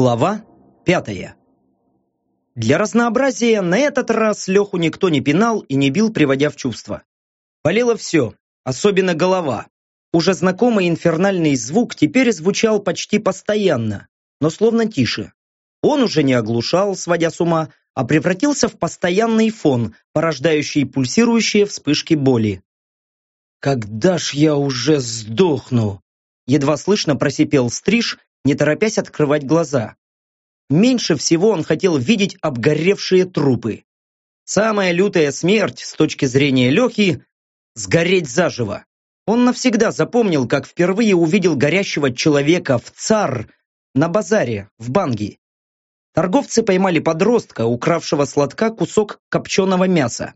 Глава пятая. Для разнообразия на этот раз Леху никто не пинал и не бил, приводя в чувство. Болело все, особенно голова. Уже знакомый инфернальный звук теперь звучал почти постоянно, но словно тише. Он уже не оглушал, сводя с ума, а превратился в постоянный фон, порождающий пульсирующие вспышки боли. «Когда ж я уже сдохну?» Едва слышно просипел стриж, не торопясь открывать глаза. Меньше всего он хотел видеть обгоревшие трупы. Самая лютая смерть с точки зрения Лехи – сгореть заживо. Он навсегда запомнил, как впервые увидел горящего человека в цар на базаре в Банги. Торговцы поймали подростка, укравшего сладка кусок копченого мяса.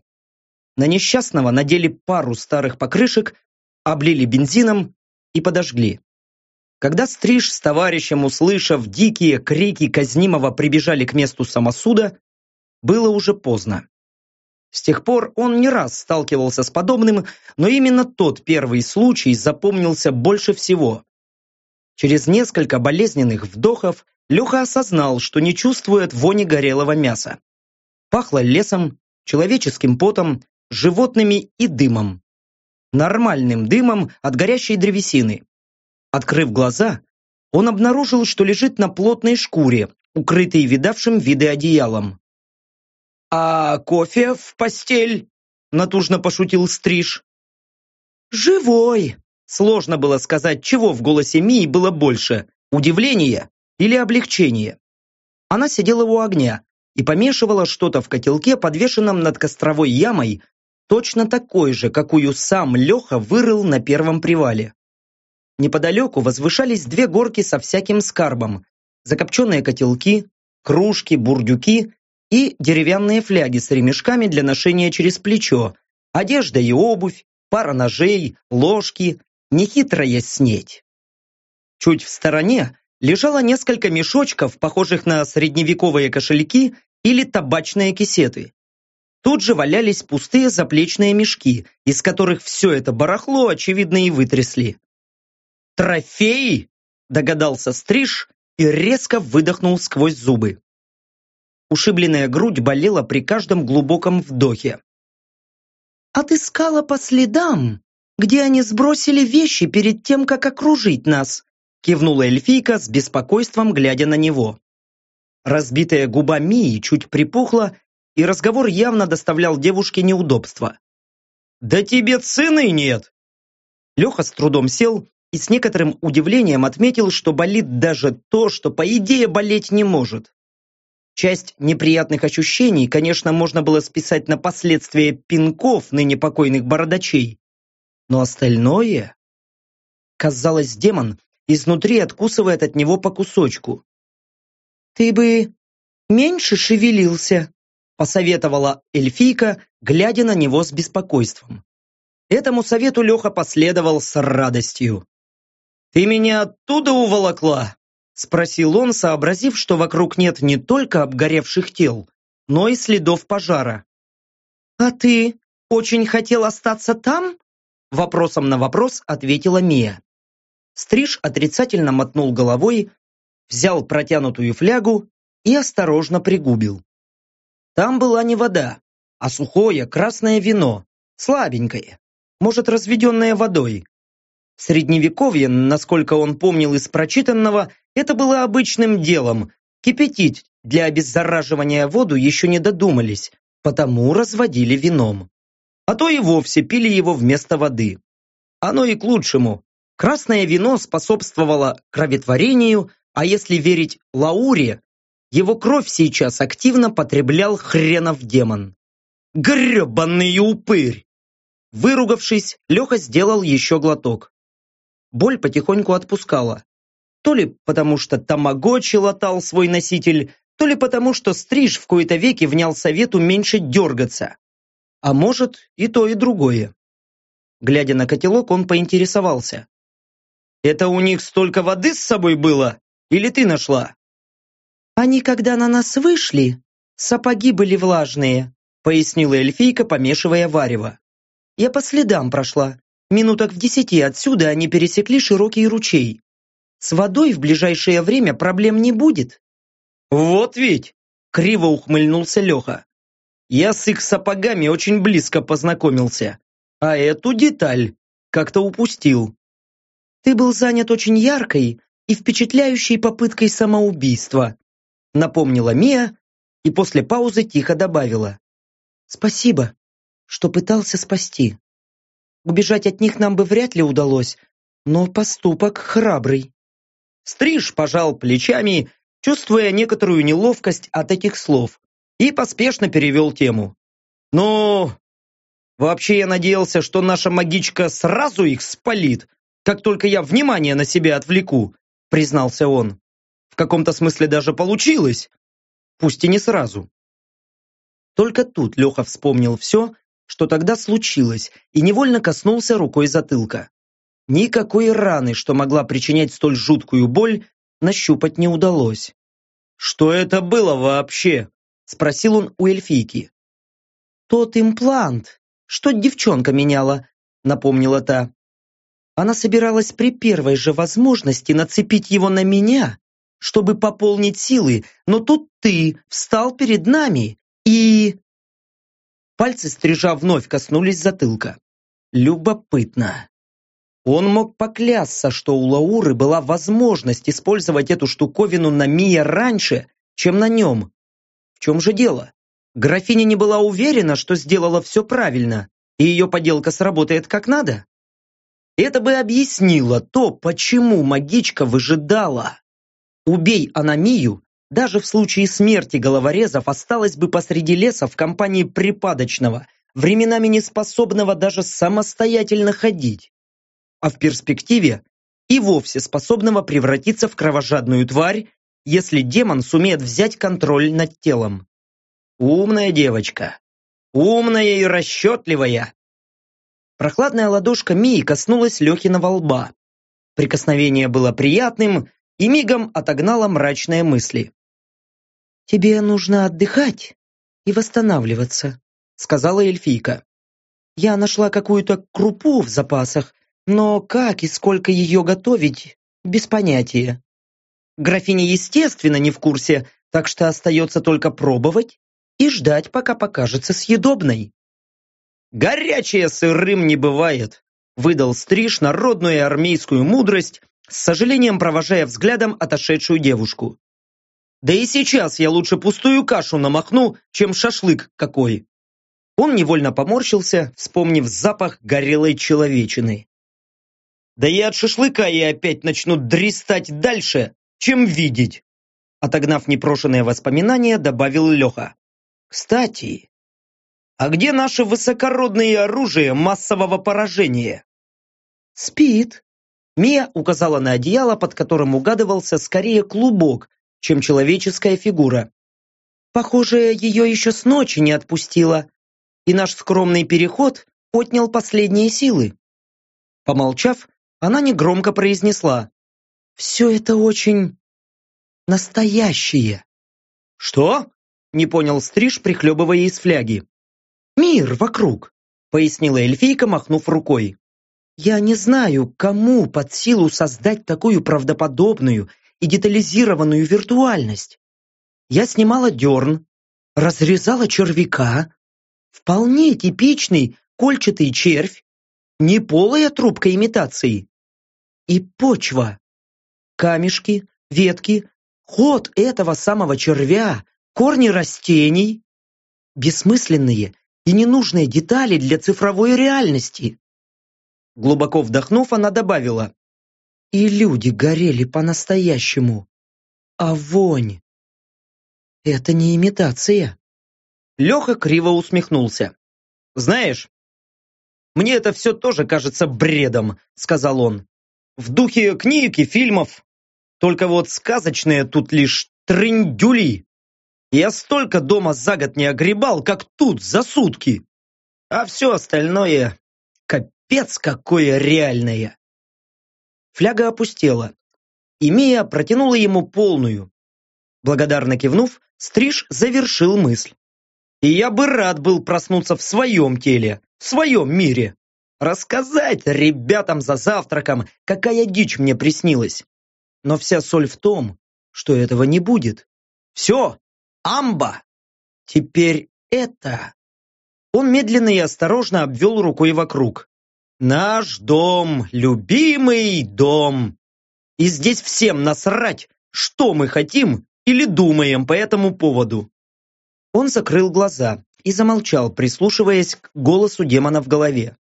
На несчастного надели пару старых покрышек, облили бензином и подожгли. Когда Стриж с товарищем, услышав дикие крики казнимого, прибежали к месту самосуда, было уже поздно. С тех пор он не раз сталкивался с подобным, но именно тот первый случай запомнился больше всего. Через несколько болезненных вдохов Леха осознал, что не чувствует вони горелого мяса. Пахло лесом, человеческим потом, животными и дымом. Нормальным дымом от горящей древесины. Открыв глаза, он обнаружил, что лежит на плотной шкуре, укрытой видавшим виды одеялом. «А кофе в постель?» – натужно пошутил Стриж. «Живой!» Сложно было сказать, чего в голосе Мии было больше – удивления или облегчения. Она сидела у огня и помешивала что-то в котелке, подвешенном над костровой ямой, точно такой же, какую сам Леха вырыл на первом привале. Неподалеку возвышались две горки со всяким скарбом. Закопченные котелки, кружки, бурдюки и деревянные фляги с ремешками для ношения через плечо, одежда и обувь, пара ножей, ложки, нехитрая снеть. Чуть в стороне лежало несколько мешочков, похожих на средневековые кошельки или табачные кисеты. Тут же валялись пустые заплечные мешки, из которых все это барахло, очевидно, и вытрясли. «Трофей!» – догадался Стриж и резко выдохнул сквозь зубы. Ушибленная грудь болела при каждом глубоком вдохе. «Отыскала по следам, где они сбросили вещи перед тем, как окружить нас», кивнула эльфийка с беспокойством, глядя на него. Разбитая губа Мии чуть припухла, и разговор явно доставлял девушке неудобства. «Да тебе цены нет!» Леха с трудом сел и с некоторым удивлением отметил, что болит даже то, что по идее болеть не может. Часть неприятных ощущений, конечно, можно было списать на последствия пинков ныне покойных бородачей. Но остальное... Казалось, демон изнутри откусывает от него по кусочку. «Ты бы меньше шевелился», посоветовала эльфийка, глядя на него с беспокойством. Этому совету Леха последовал с радостью. «Ты меня оттуда уволокла?» Спросил он, сообразив, что вокруг нет не только обгоревших тел, но и следов пожара. «А ты очень хотел остаться там?» Вопросом на вопрос ответила Мия. Стриж отрицательно мотнул головой, взял протянутую флягу и осторожно пригубил. Там была не вода, а сухое красное вино, слабенькое, может, разведенное водой, в Средневековье, насколько он помнил из прочитанного, это было обычным делом. Кипятить для обеззараживания воду еще не додумались, потому разводили вином. А то и вовсе пили его вместо воды. Оно и к лучшему. Красное вино способствовало кроветворению, а если верить Лауре, его кровь сейчас активно потреблял хренов демон. Гребаный упырь! Выругавшись, Леха сделал еще глоток боль потихоньку отпускала. То ли потому, что тамагочи латал свой носитель, то ли потому, что стриж в кои-то веки внял совету меньше дергаться. А может, и то, и другое. Глядя на котелок, он поинтересовался. «Это у них столько воды с собой было? Или ты нашла?» «Они, когда на нас вышли, сапоги были влажные», пояснила эльфийка, помешивая варево. «Я по следам прошла. Минуток в десяти отсюда они пересекли широкий ручей. С водой в ближайшее время проблем не будет. Вот ведь! Криво ухмыльнулся Леха. Я с их сапогами очень близко познакомился, а эту деталь как-то упустил. Ты был занят очень яркой и впечатляющей попыткой самоубийства, напомнила Мия и после паузы тихо добавила. Спасибо, что пытался спасти. Убежать от них нам бы вряд ли удалось, но поступок храбрый. Стриж пожал плечами, чувствуя некоторую неловкость от этих слов, и поспешно перевел тему. «Ну, вообще я надеялся, что наша магичка сразу их спалит, как только я внимание на себя отвлеку», признался он. «В каком-то смысле даже получилось, пусть и не сразу». Только тут Леха вспомнил все, что тогда случилось, и невольно коснулся рукой затылка. Никакой раны, что могла причинять столь жуткую боль, нащупать не удалось. «Что это было вообще?» – спросил он у эльфийки. «Тот имплант, что девчонка меняла», – напомнила та. Она собиралась при первой же возможности нацепить его на меня, чтобы пополнить силы, но тут ты встал перед нами и... Пальцы стрижа вновь коснулись затылка. Любопытно. Он мог поклясться, что у Лауры была возможность использовать эту штуковину на Мия раньше, чем на нем. В чем же дело? Графиня не была уверена, что сделала все правильно, и ее поделка сработает как надо? Это бы объяснило то, почему магичка выжидала. Убей она Мию, даже в случае смерти головорезов осталась бы посреди леса в компании припадочного, временами неспособного даже самостоятельно ходить а в перспективе и вовсе способного превратиться в кровожадную тварь, если демон сумеет взять контроль над телом. Умная девочка. Умная и расчетливая. Прохладная ладошка Мии коснулась Лехиного лба. Прикосновение было приятным и мигом отогнало мрачные мысли. «Тебе нужно отдыхать и восстанавливаться», сказала эльфийка. «Я нашла какую-то крупу в запасах но как и сколько ее готовить, без понятия. Графиня, естественно, не в курсе, так что остается только пробовать и ждать, пока покажется съедобной. «Горячее сырым не бывает», выдал Стриж народную армейскую мудрость, с сожалением провожая взглядом отошедшую девушку. «Да и сейчас я лучше пустую кашу намахну, чем шашлык какой». Он невольно поморщился, вспомнив запах горелой человечины. Да и от шашлыка я опять начну дристать дальше, чем видеть. Отогнав непрошенные воспоминания, добавил Леха. Кстати, а где наше высокородное оружие массового поражения? Спит. Мия указала на одеяло, под которым угадывался скорее клубок, чем человеческая фигура. Похоже, ее еще с ночи не отпустила, и наш скромный переход отнял последние силы. Помолчав, она негромко произнесла. «Все это очень настоящее». «Что?» – не понял Стриж, прихлебывая из фляги. «Мир вокруг», – пояснила эльфийка, махнув рукой. «Я не знаю, кому под силу создать такую правдоподобную и детализированную виртуальность. Я снимала дерн, разрезала червяка, вполне типичный кольчатый червь, не полая трубка имитации, и почва. Камешки, ветки, ход этого самого червя, корни растений. Бессмысленные и ненужные детали для цифровой реальности. Глубоко вдохнув, она добавила. И люди горели по-настоящему. А вонь. Это не имитация. Леха криво усмехнулся. «Знаешь, мне это все тоже кажется бредом», — сказал он в духе книг и фильмов. Только вот сказочные тут лишь трындюли. Я столько дома за год не огребал, как тут за сутки. А все остальное капец какое реальное. Фляга опустела, и Мия протянула ему полную. Благодарно кивнув, Стриж завершил мысль. И я бы рад был проснуться в своем теле, в своем мире. Рассказать ребятам за завтраком, какая дичь мне приснилась. Но вся соль в том, что этого не будет. Все, амба. Теперь это. Он медленно и осторожно обвел рукой вокруг. Наш дом, любимый дом. И здесь всем насрать, что мы хотим или думаем по этому поводу. Он закрыл глаза и замолчал, прислушиваясь к голосу демона в голове.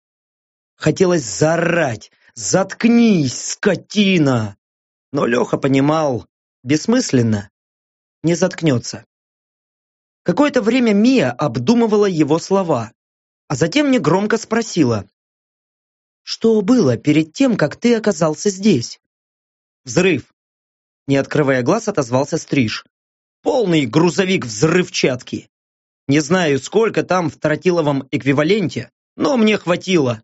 Хотелось заорать «Заткнись, скотина!» Но Леха понимал, бессмысленно, не заткнется. Какое-то время Мия обдумывала его слова, а затем негромко спросила. «Что было перед тем, как ты оказался здесь?» «Взрыв!» Не открывая глаз, отозвался Стриж. «Полный грузовик взрывчатки! Не знаю, сколько там в тротиловом эквиваленте, но мне хватило.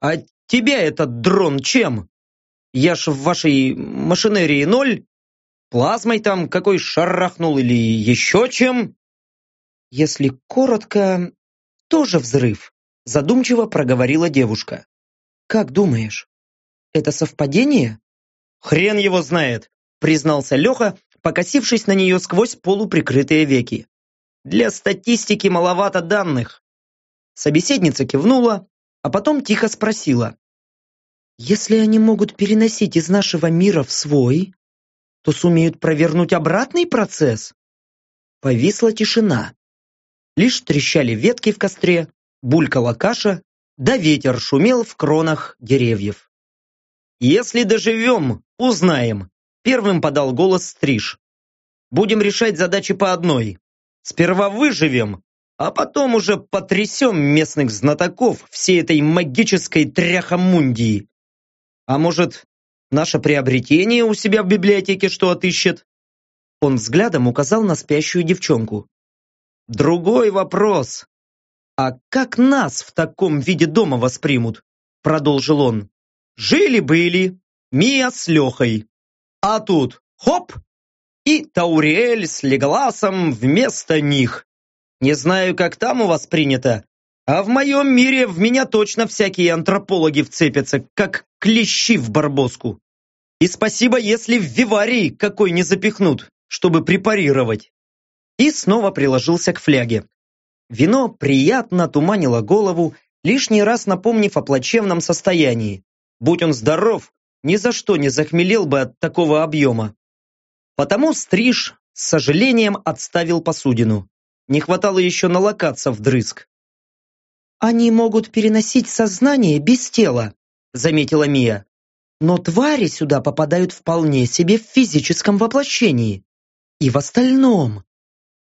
А тебя этот дрон чем? Я ж в вашей машинерии ноль? Плазмой там какой шарахнул или еще чем?» Если коротко, тоже взрыв, задумчиво проговорила девушка. Как думаешь, это совпадение? Хрен его знает, признался Леха, покосившись на нее сквозь полуприкрытые веки. Для статистики маловато данных. Собеседница кивнула, а потом тихо спросила. Если они могут переносить из нашего мира в свой, то сумеют провернуть обратный процесс? Повисла тишина. Лишь трещали ветки в костре, булькала каша, да ветер шумел в кронах деревьев. «Если доживем, узнаем», — первым подал голос Стриж. «Будем решать задачи по одной. Сперва выживем, а потом уже потрясем местных знатоков всей этой магической тряхомундии. А может, наше приобретение у себя в библиотеке что отыщет?» Он взглядом указал на спящую девчонку. Другой вопрос. А как нас в таком виде дома воспримут? Продолжил он. Жили-были, Мия с Лехой. А тут хоп! И Тауриэль с Леголасом вместо них. Не знаю, как там у вас принято, а в моем мире в меня точно всякие антропологи вцепятся, как клещи в барбоску. И спасибо, если в виварий какой не запихнут, чтобы препарировать и снова приложился к фляге. Вино приятно туманило голову, лишний раз напомнив о плачевном состоянии. Будь он здоров, ни за что не захмелел бы от такого объема. Потому Стриж с сожалением отставил посудину. Не хватало еще налокаться вдрызг. «Они могут переносить сознание без тела», заметила Мия. «Но твари сюда попадают вполне себе в физическом воплощении. И в остальном.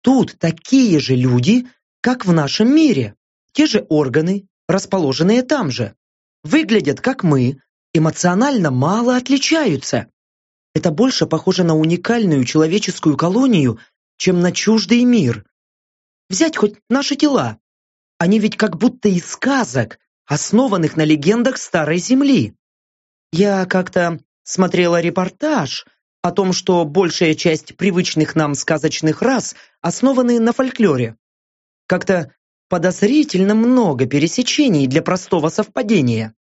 Тут такие же люди, как в нашем мире. Те же органы, расположенные там же. Выглядят как мы, эмоционально мало отличаются. Это больше похоже на уникальную человеческую колонию, чем на чуждый мир. Взять хоть наши тела. Они ведь как будто из сказок, основанных на легендах Старой Земли. Я как-то смотрела репортаж о том, что большая часть привычных нам сказочных рас основаны на фольклоре. Как-то подозрительно много пересечений для простого совпадения.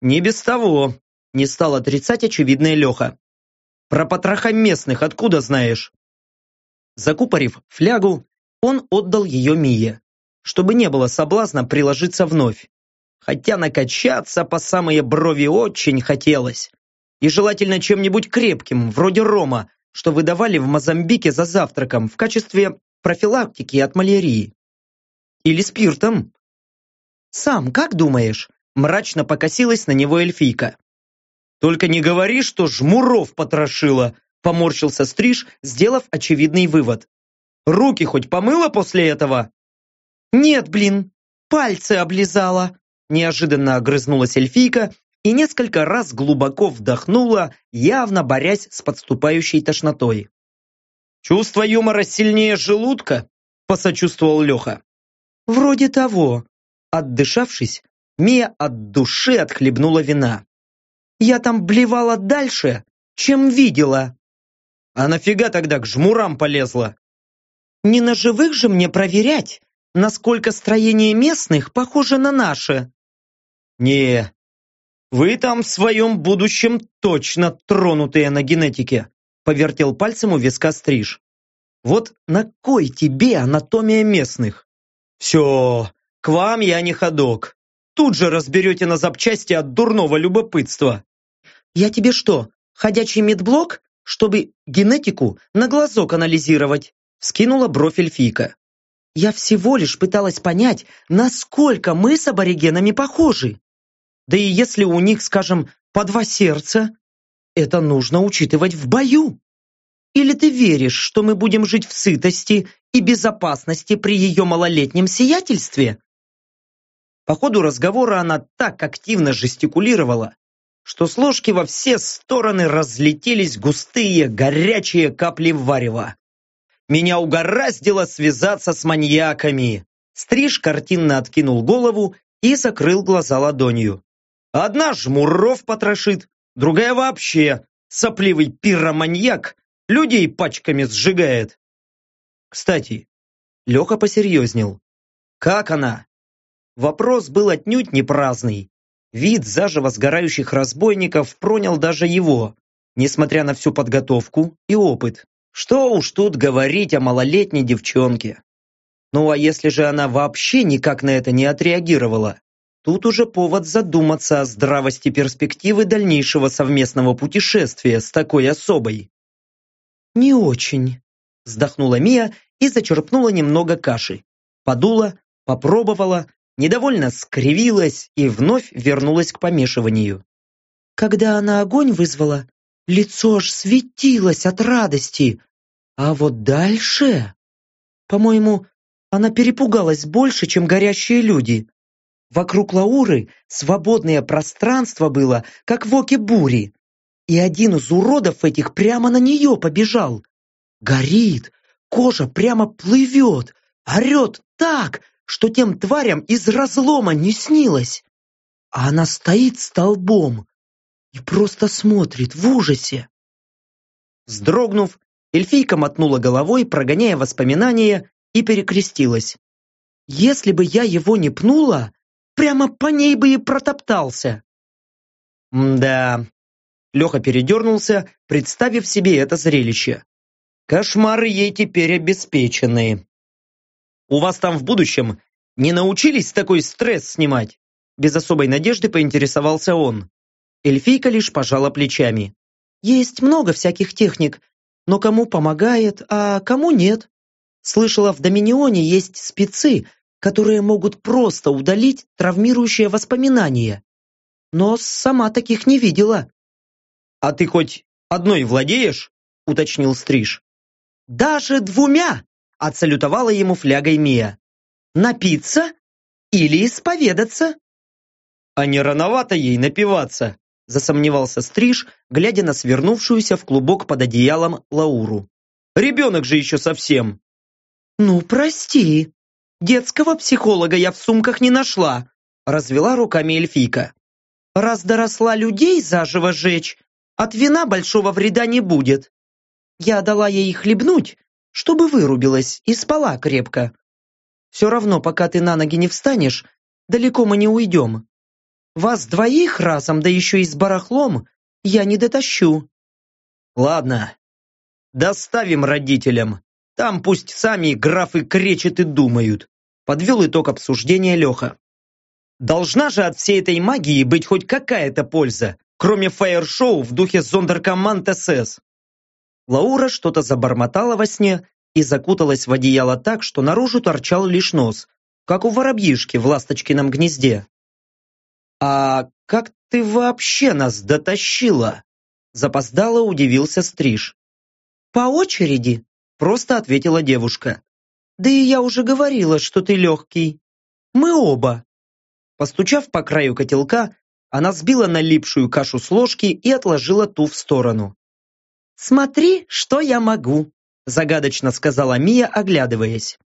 Не без того, не стал отрицать очевидное Леха. Про потроха местных откуда знаешь? Закупорив флягу, он отдал ее Мие, чтобы не было соблазна приложиться вновь. Хотя накачаться по самые брови очень хотелось и желательно чем-нибудь крепким, вроде рома, что выдавали в Мозамбике за завтраком в качестве профилактики от малярии. Или спиртом. «Сам как думаешь?» мрачно покосилась на него эльфийка. «Только не говори, что жмуров потрошила», поморщился Стриж, сделав очевидный вывод. «Руки хоть помыла после этого?» «Нет, блин, пальцы облизала», неожиданно огрызнулась эльфийка и несколько раз глубоко вдохнула, явно борясь с подступающей тошнотой. «Чувство юмора сильнее желудка?» – посочувствовал Леха. «Вроде того». Отдышавшись, Мия от души отхлебнула вина. «Я там блевала дальше, чем видела». «А нафига тогда к жмурам полезла?» «Не на живых же мне проверять, насколько строение местных похоже на наше». «Не, вы там в своем будущем точно тронутые на генетике, повертел пальцем у виска стриж. Вот на кой тебе анатомия местных? Все, к вам я не ходок. Тут же разберете на запчасти от дурного любопытства. Я тебе что, ходячий медблок, чтобы генетику на глазок анализировать? Скинула бровь эльфийка. Я всего лишь пыталась понять, насколько мы с аборигенами похожи. Да и если у них, скажем, по два сердца, это нужно учитывать в бою. Или ты веришь, что мы будем жить в сытости и безопасности при ее малолетнем сиятельстве? По ходу разговора она так активно жестикулировала, что с ложки во все стороны разлетелись густые горячие капли варева. Меня угораздило связаться с маньяками. Стриж картинно откинул голову и закрыл глаза ладонью. Одна жмуров потрошит, другая вообще сопливый пироманьяк людей пачками сжигает. Кстати, Леха посерьезнел. Как она? Вопрос был отнюдь не праздный. Вид заживо сгорающих разбойников пронял даже его, несмотря на всю подготовку и опыт. Что уж тут говорить о малолетней девчонке. Ну а если же она вообще никак на это не отреагировала? Тут уже повод задуматься о здравости перспективы дальнейшего совместного путешествия с такой особой. «Не очень», – вздохнула Мия и зачерпнула немного каши. Подула, попробовала, недовольно скривилась и вновь вернулась к помешиванию. Когда она огонь вызвала, лицо аж светилось от радости. А вот дальше... По-моему, она перепугалась больше, чем горящие люди. Вокруг Лауры свободное пространство было, как в оке бури. И один из уродов этих прямо на нее побежал. Горит, кожа прямо плывет, орет так, что тем тварям из разлома не снилось. А она стоит столбом и просто смотрит в ужасе. Вздрогнув, эльфийка мотнула головой, прогоняя воспоминания, и перекрестилась. Если бы я его не пнула, прямо по ней бы и протоптался. Да, Леха передернулся, представив себе это зрелище. Кошмары ей теперь обеспечены. У вас там в будущем не научились такой стресс снимать? Без особой надежды поинтересовался он. Эльфийка лишь пожала плечами. Есть много всяких техник, но кому помогает, а кому нет. Слышала, в Доминионе есть спецы, которые могут просто удалить травмирующие воспоминания. Но сама таких не видела. «А ты хоть одной владеешь?» – уточнил Стриж. «Даже двумя!» отсалютовала ему флягой Мия. «Напиться или исповедаться?» «А не рановато ей напиваться?» засомневался Стриж, глядя на свернувшуюся в клубок под одеялом Лауру. «Ребенок же еще совсем!» «Ну, прости, детского психолога я в сумках не нашла», развела руками эльфийка. «Раз доросла людей заживо жечь, от вина большого вреда не будет. Я дала ей хлебнуть, чтобы вырубилась и спала крепко. Все равно, пока ты на ноги не встанешь, далеко мы не уйдем. Вас двоих разом, да еще и с барахлом, я не дотащу. Ладно, доставим родителям. Там пусть сами графы кречет и думают. Подвел итог обсуждения Леха. Должна же от всей этой магии быть хоть какая-то польза, кроме фаер-шоу в духе зондеркоманд СС. Лаура что-то забормотала во сне и закуталась в одеяло так, что наружу торчал лишь нос, как у воробьишки в ласточкином гнезде. «А как ты вообще нас дотащила?» Запоздало удивился Стриж. «По очереди», — просто ответила девушка. «Да и я уже говорила, что ты легкий. Мы оба». Постучав по краю котелка, она сбила налипшую кашу с ложки и отложила ту в сторону. «Смотри, что я могу», загадочно сказала Мия, оглядываясь.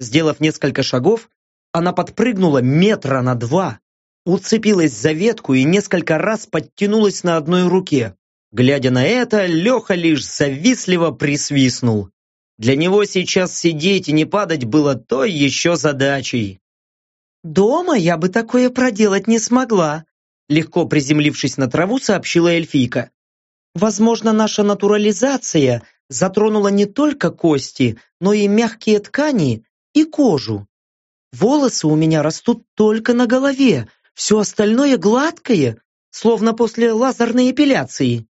Сделав несколько шагов, она подпрыгнула метра на два, уцепилась за ветку и несколько раз подтянулась на одной руке. Глядя на это, Леха лишь завистливо присвистнул. Для него сейчас сидеть и не падать было той еще задачей. «Дома я бы такое проделать не смогла», легко приземлившись на траву, сообщила эльфийка. Возможно, наша натурализация затронула не только кости, но и мягкие ткани и кожу. Волосы у меня растут только на голове, все остальное гладкое, словно после лазерной эпиляции.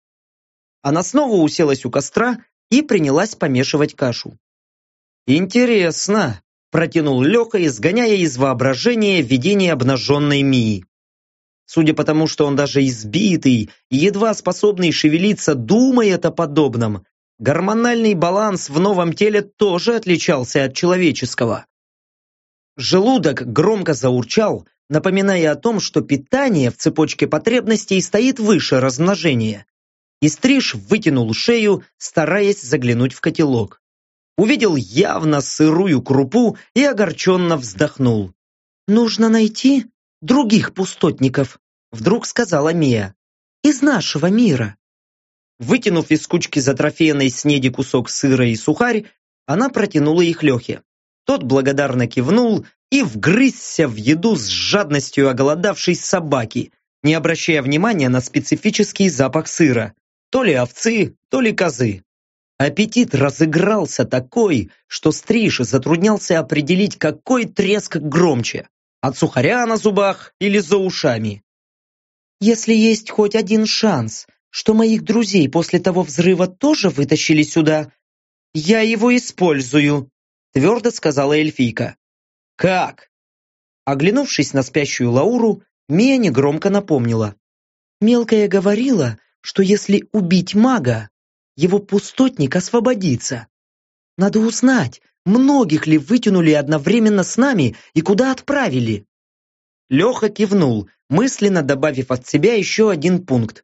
Она снова уселась у костра и принялась помешивать кашу. «Интересно», – протянул Леха, изгоняя из воображения видение обнаженной Мии. Судя по тому, что он даже избитый и едва способный шевелиться, думает о подобном, гормональный баланс в новом теле тоже отличался от человеческого. Желудок громко заурчал, напоминая о том, что питание в цепочке потребностей стоит выше размножения. И Стриж вытянул шею, стараясь заглянуть в котелок. Увидел явно сырую крупу и огорченно вздохнул. «Нужно найти других пустотников», вдруг сказала Мия. «Из нашего мира». Вытянув из кучки затрофеянной снеди кусок сыра и сухарь, она протянула их Лехе. Тот благодарно кивнул и вгрызся в еду с жадностью оголодавшей собаки, не обращая внимания на специфический запах сыра. То ли овцы, то ли козы. Аппетит разыгрался такой, что Стриж затруднялся определить, какой треск громче. От сухаря на зубах или за ушами. «Если есть хоть один шанс, что моих друзей после того взрыва тоже вытащили сюда, я его использую», твердо сказала эльфийка. «Как?» Оглянувшись на спящую Лауру, Мия негромко напомнила. Мелкая говорила, что если убить мага, его пустотник освободится. Надо узнать, многих ли вытянули одновременно с нами и куда отправили. Леха кивнул, мысленно добавив от себя еще один пункт.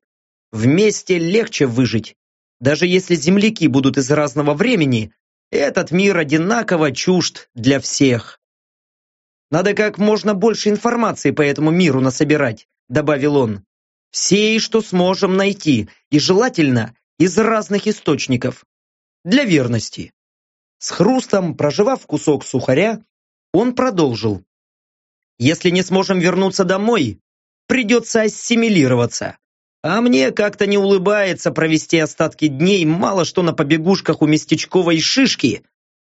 Вместе легче выжить. Даже если земляки будут из разного времени, этот мир одинаково чужд для всех. Надо как можно больше информации по этому миру насобирать, добавил он. Всей, что сможем найти, и желательно из разных источников. Для верности. С хрустом, проживав кусок сухаря, он продолжил. Если не сможем вернуться домой, придется ассимилироваться. А мне как-то не улыбается провести остатки дней мало что на побегушках у местечковой шишки,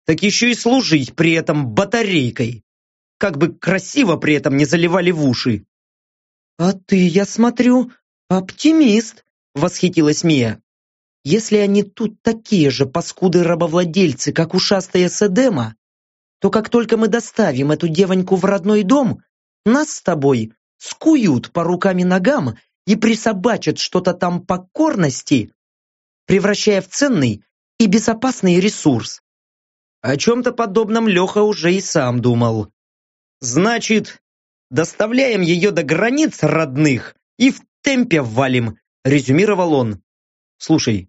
так еще и служить при этом батарейкой. Как бы красиво при этом не заливали в уши. «А ты, я смотрю, оптимист», — восхитилась Мия. «Если они тут такие же паскуды-рабовладельцы, как ушастая Седема, то как только мы доставим эту девоньку в родной дом, нас с тобой скуют по рукам и ногам и присобачат что-то там покорности, превращая в ценный и безопасный ресурс. О чем-то подобном Леха уже и сам думал. Значит, доставляем ее до границ родных и в темпе валим, резюмировал он. Слушай,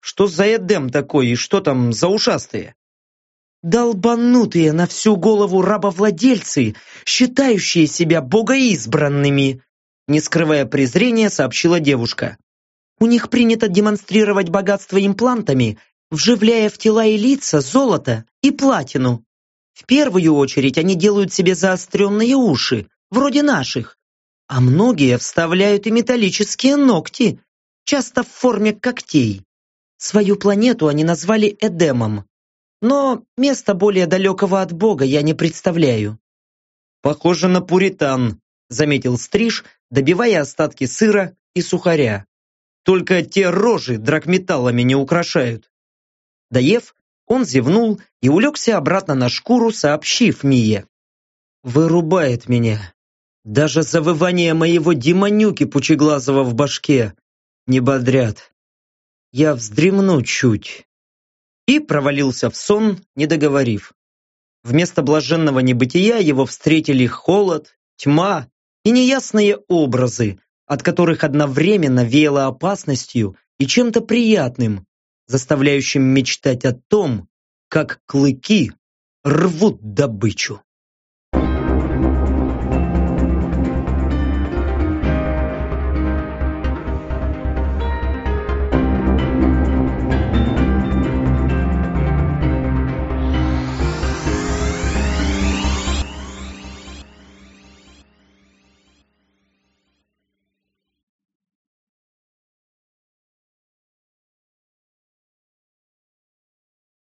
что за Эдем такой и что там за ушастые? Долбанутые на всю голову рабовладельцы, считающие себя богоизбранными, не скрывая презрения, сообщила девушка. У них принято демонстрировать богатство имплантами, вживляя в тела и лица золото и платину. В первую очередь они делают себе заостренные уши, вроде наших, а многие вставляют и металлические ногти, часто в форме когтей. Свою планету они назвали Эдемом, но места более далекого от Бога я не представляю. Похоже на пуритан, заметил Стриж, добивая остатки сыра и сухаря. Только те рожи драгметаллами не украшают. Доев, он зевнул и улегся обратно на шкуру, сообщив Мие. «Вырубает меня. Даже завывание моего демонюки пучеглазого в башке не бодрят. Я вздремну чуть». И провалился в сон, не договорив. Вместо блаженного небытия его встретили холод, тьма и неясные образы, от которых одновременно веяло опасностью и чем-то приятным, заставляющим мечтать о том, как клыки рвут добычу.